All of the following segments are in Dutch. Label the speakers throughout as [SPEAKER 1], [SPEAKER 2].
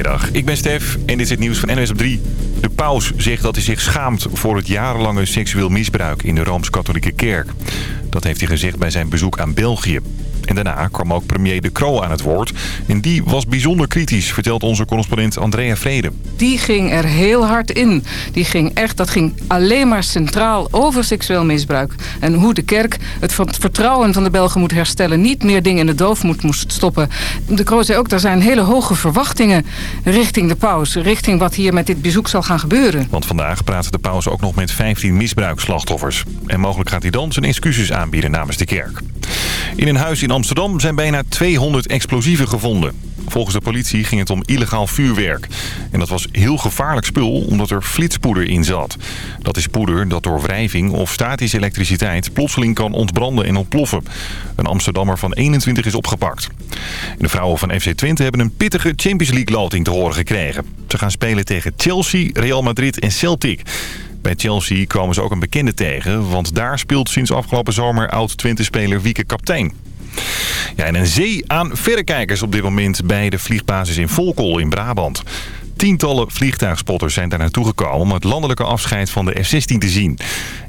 [SPEAKER 1] Goedemiddag, ik ben Stef en dit is het nieuws van NWS op 3. De paus zegt dat hij zich schaamt voor het jarenlange seksueel misbruik in de Rooms-Katholieke Kerk. Dat heeft hij gezegd bij zijn bezoek aan België. En daarna kwam ook premier De Croo aan het woord. En die was bijzonder kritisch, vertelt onze correspondent Andrea Vrede.
[SPEAKER 2] Die ging er heel hard in. Die ging echt, dat ging alleen maar centraal over seksueel misbruik. En hoe de kerk het vertrouwen van de Belgen moet herstellen. Niet meer dingen in de doofmoed moest stoppen. De Croo zei ook, er zijn hele hoge verwachtingen richting de paus. Richting wat hier met dit bezoek zal gaan gebeuren.
[SPEAKER 1] Want vandaag praat de paus ook nog met 15 misbruikslachtoffers. En mogelijk gaat hij dan zijn excuses aanbieden namens de kerk. In een huis in Amsterdam zijn bijna 200 explosieven gevonden. Volgens de politie ging het om illegaal vuurwerk. En dat was heel gevaarlijk spul omdat er flitspoeder in zat. Dat is poeder dat door wrijving of statische elektriciteit plotseling kan ontbranden en ontploffen. Een Amsterdammer van 21 is opgepakt. de vrouwen van FC Twente hebben een pittige Champions League loting te horen gekregen. Ze gaan spelen tegen Chelsea, Real Madrid en Celtic. Bij Chelsea komen ze ook een bekende tegen, want daar speelt sinds afgelopen zomer oud-Twente-speler Wieke Kaptein. Ja, en een zee aan verrekijkers op dit moment bij de vliegbasis in Volkel in Brabant. Tientallen vliegtuigspotters zijn daar naartoe gekomen om het landelijke afscheid van de F-16 te zien.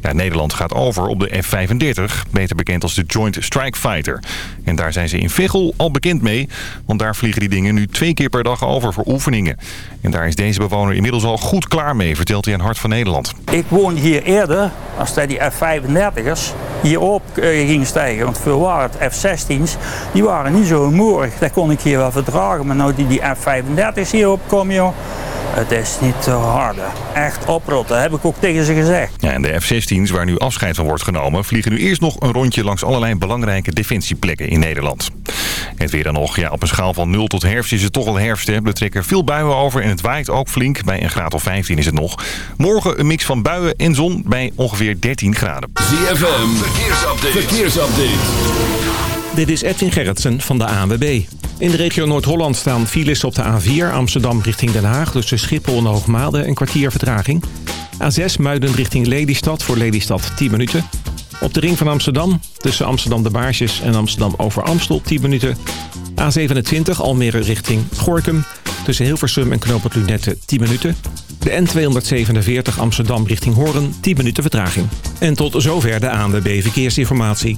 [SPEAKER 1] Ja, Nederland gaat over op de F-35, beter bekend als de Joint Strike Fighter. En daar zijn ze in Veghel al bekend mee, want daar vliegen die dingen nu twee keer per dag over voor oefeningen. En daar is deze bewoner inmiddels al goed klaar mee, vertelt hij aan Hart van Nederland.
[SPEAKER 3] Ik woon hier eerder, als die F-35'ers hierop uh, gingen stijgen. Want veel waren het F-16's, die waren niet zo moerig. Dat kon ik hier wel verdragen. Maar nou die, die F-35's hierop komen, joh. Het is niet te harde. Echt oprotten, heb ik ook tegen ze gezegd.
[SPEAKER 1] Ja, en de F-16's, waar nu afscheid van wordt genomen... vliegen nu eerst nog een rondje langs allerlei belangrijke defensieplekken in Nederland. Het weer dan nog. Ja, op een schaal van 0 tot herfst is het toch al herfst. Hè. Er trekken veel buien over en het waait ook flink. Bij een graad of 15 is het nog. Morgen een mix van buien en zon bij ongeveer 13 graden.
[SPEAKER 4] ZFM, verkeersupdate. verkeersupdate.
[SPEAKER 5] Dit is Edwin Gerritsen van de ANWB. In de regio Noord-Holland staan files op de A4 Amsterdam richting Den Haag... tussen Schiphol en Hoogmade een kwartier vertraging. A6 Muiden richting Lelystad voor Lelystad 10 minuten. Op de ring van Amsterdam tussen Amsterdam de Baarsjes en Amsterdam over Amstel 10 minuten. A27 Almere richting Gorkum tussen Hilversum en Knoopend Lunette 10 minuten. De N247 Amsterdam richting Hoorn 10 minuten vertraging. En tot zover de ANWB Verkeersinformatie.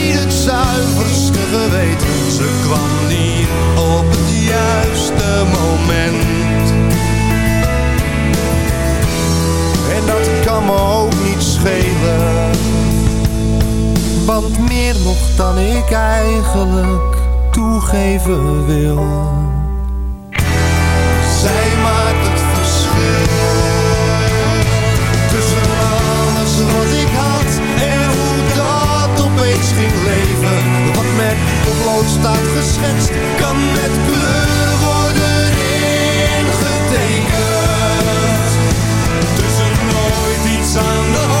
[SPEAKER 6] zuiverste geweten. Ze kwam niet op het juiste moment. En dat kan me ook niet schelen. Want meer nog dan ik eigenlijk toegeven wil. Zij maakt het verschil. Tussen alles wat ik had en hoe dat opeens ging leven. Met potlood staat geschetst, kan met kleur worden ingetekend. Tussen nooit iets aan de hand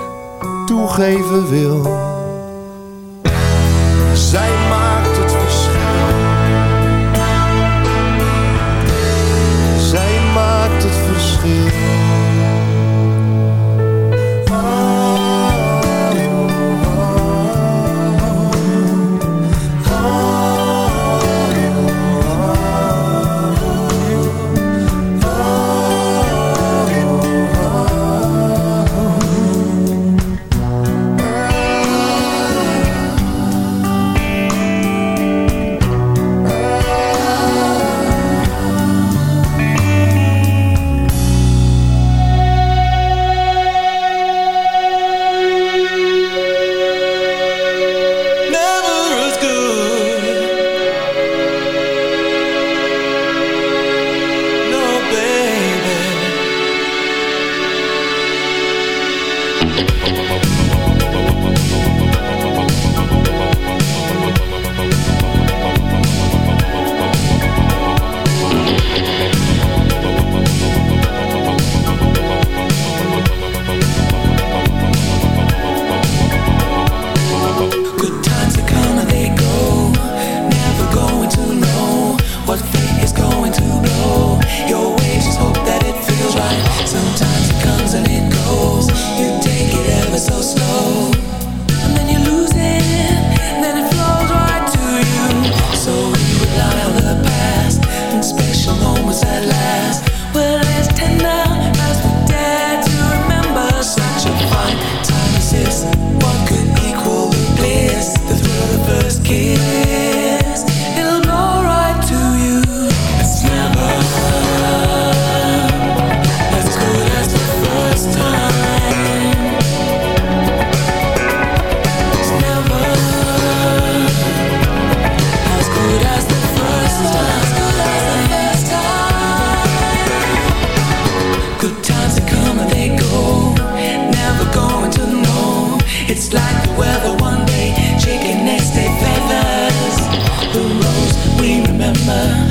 [SPEAKER 6] toegeven wil.
[SPEAKER 7] We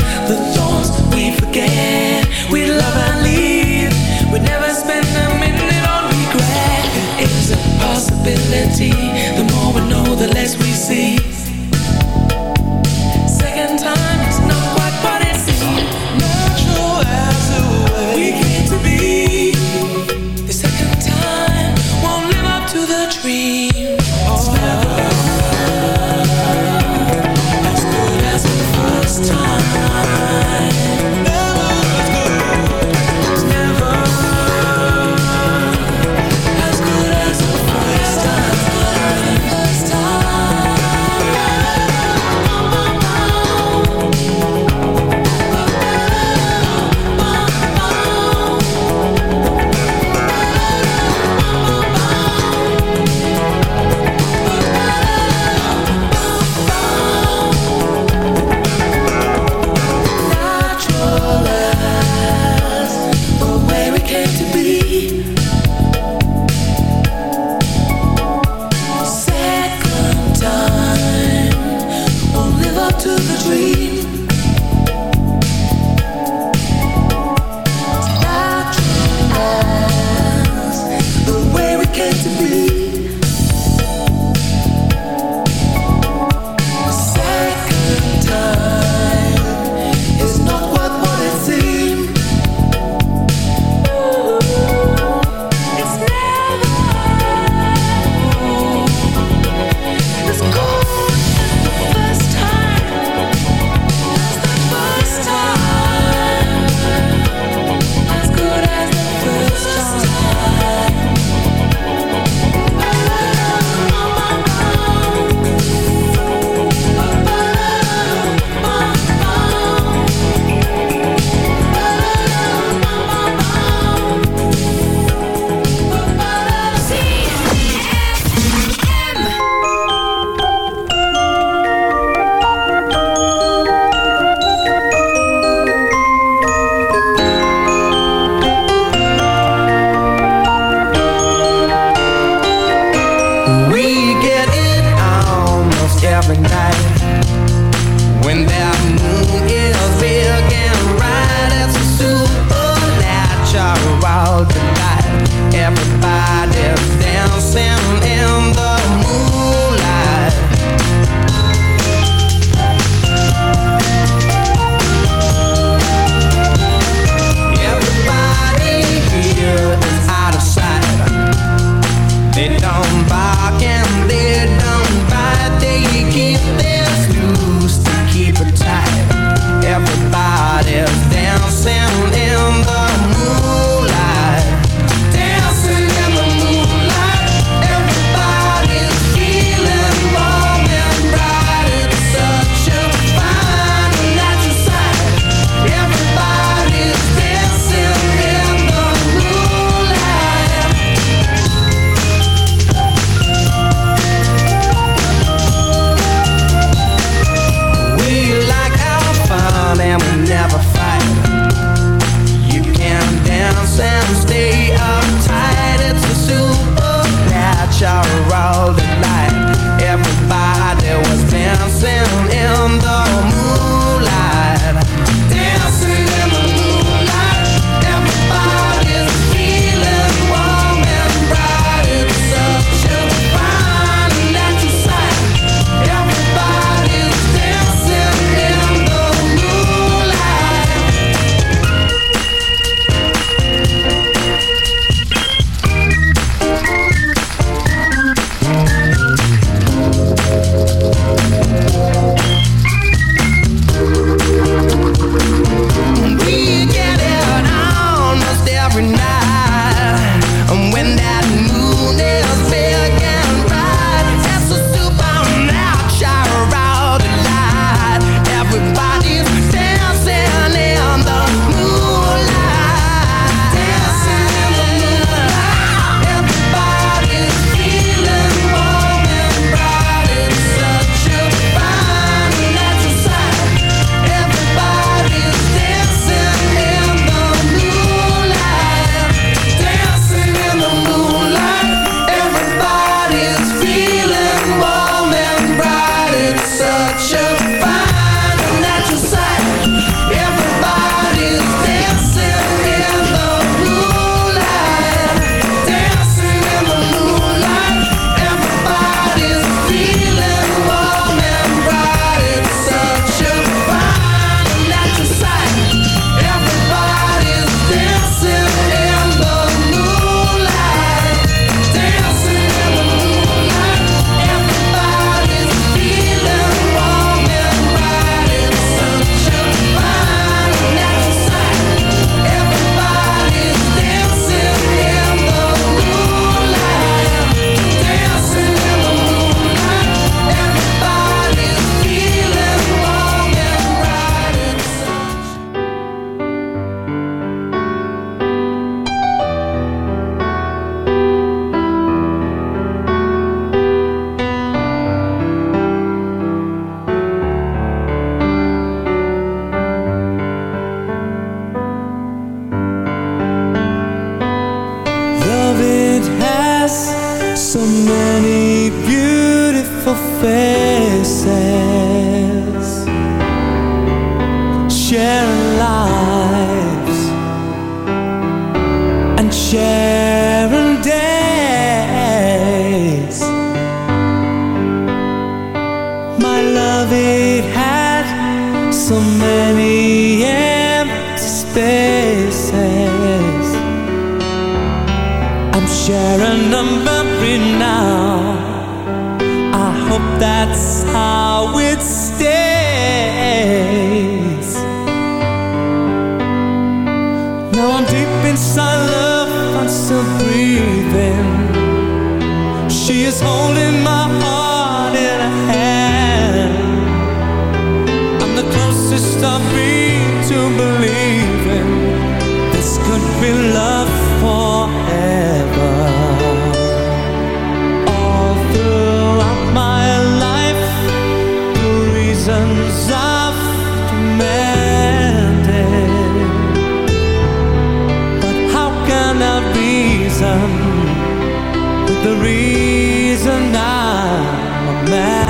[SPEAKER 7] reason, the reason I'm a man.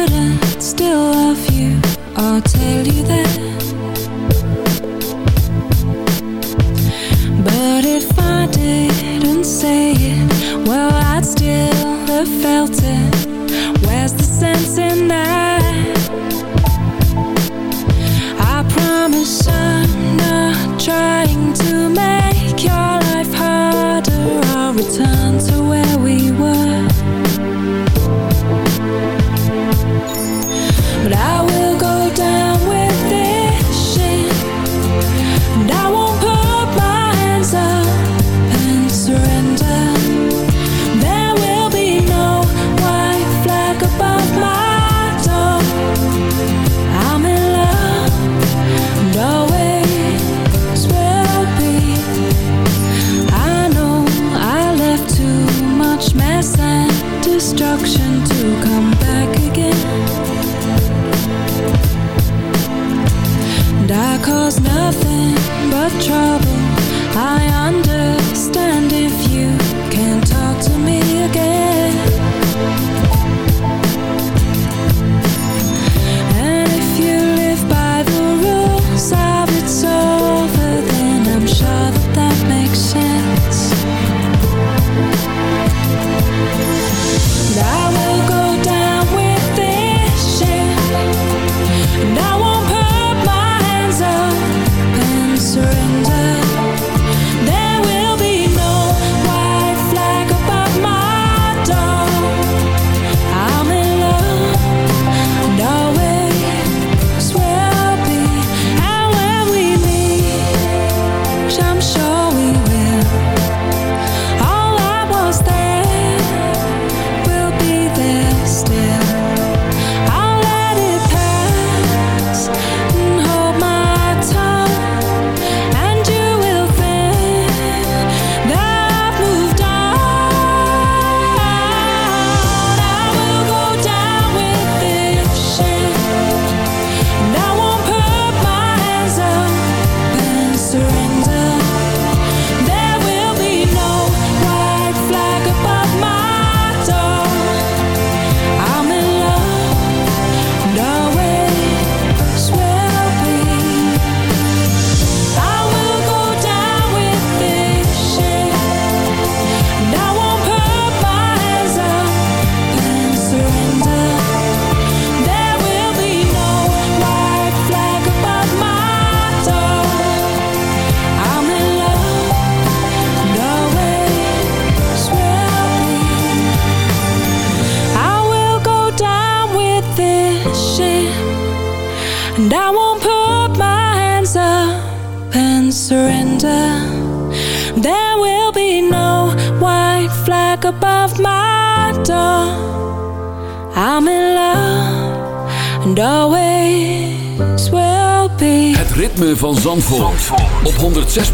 [SPEAKER 8] couldn't still
[SPEAKER 9] love you.
[SPEAKER 10] I'll tell you that.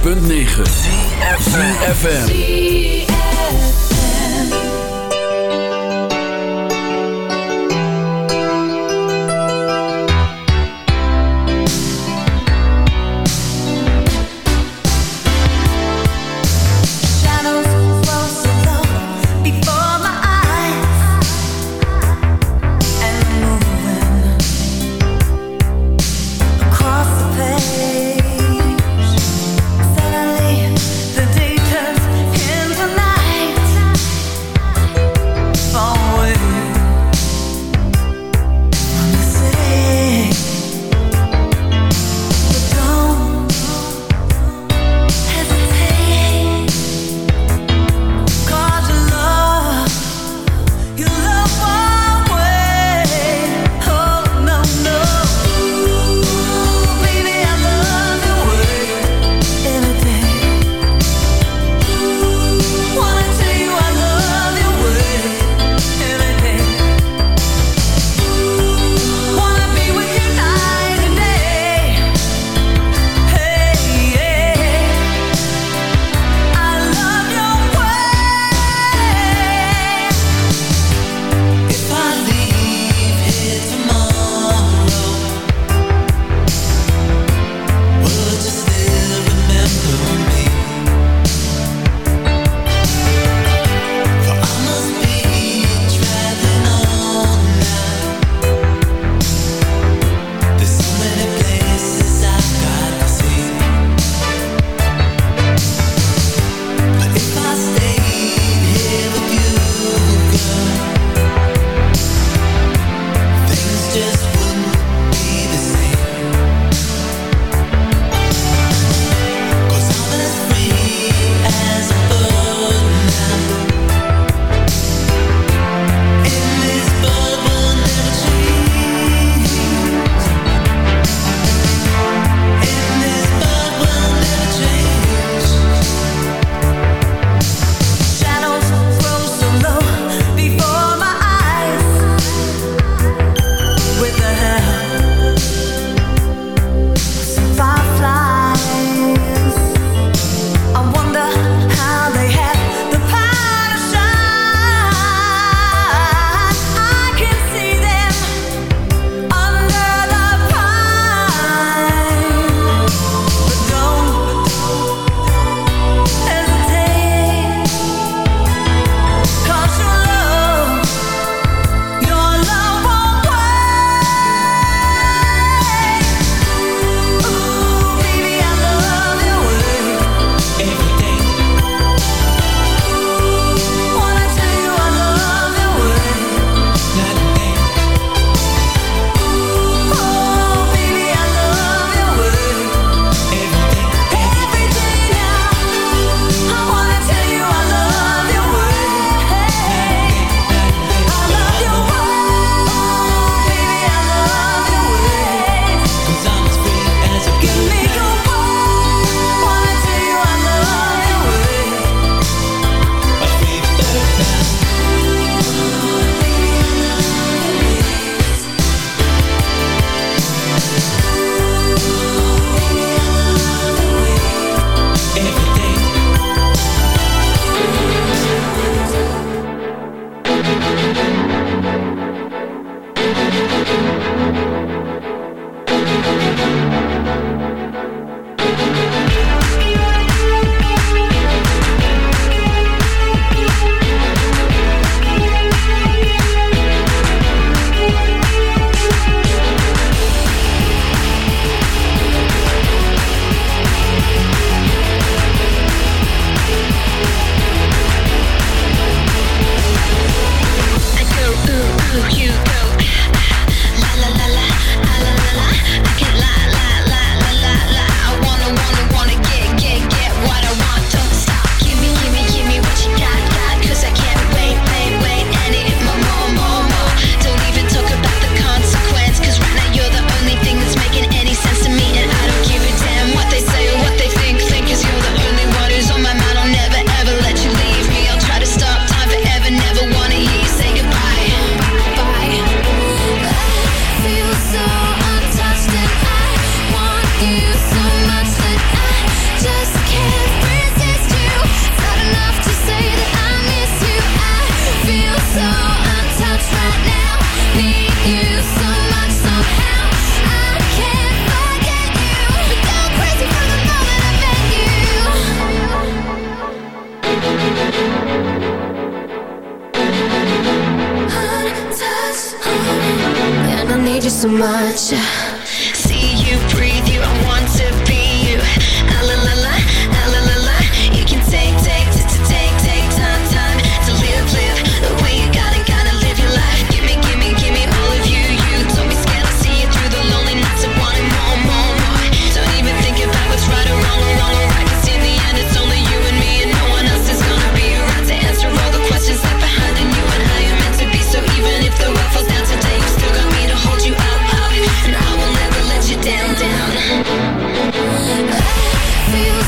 [SPEAKER 4] 106.9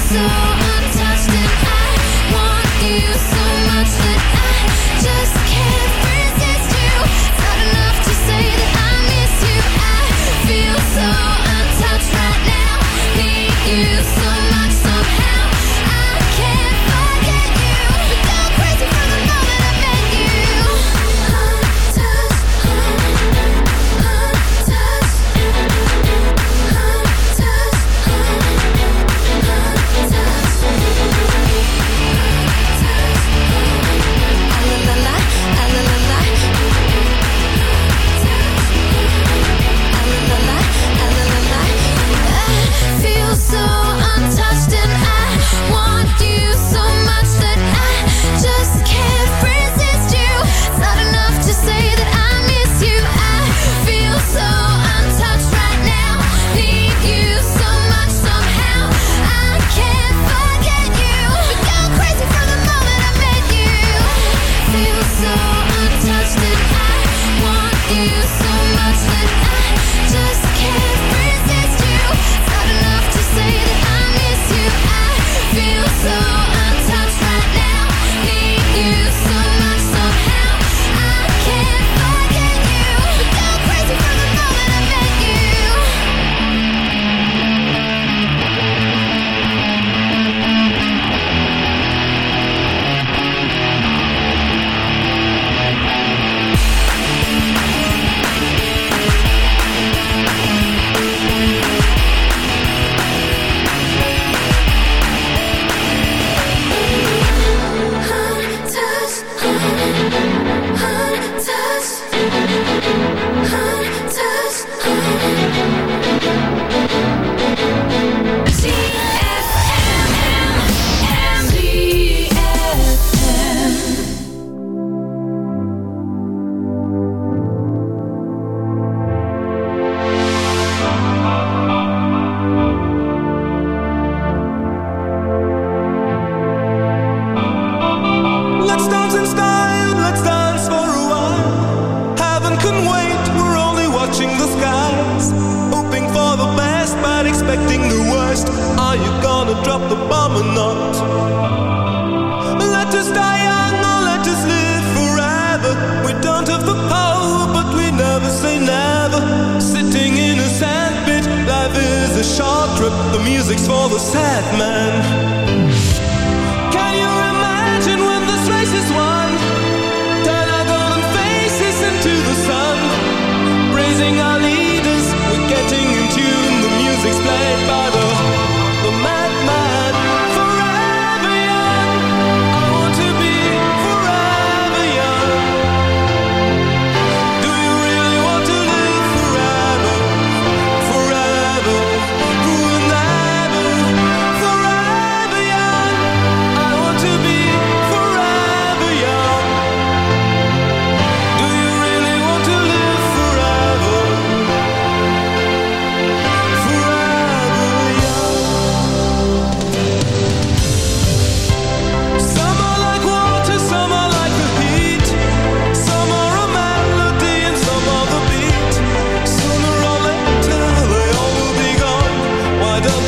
[SPEAKER 8] so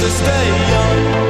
[SPEAKER 11] to
[SPEAKER 12] stay young.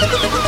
[SPEAKER 4] Oh, my God.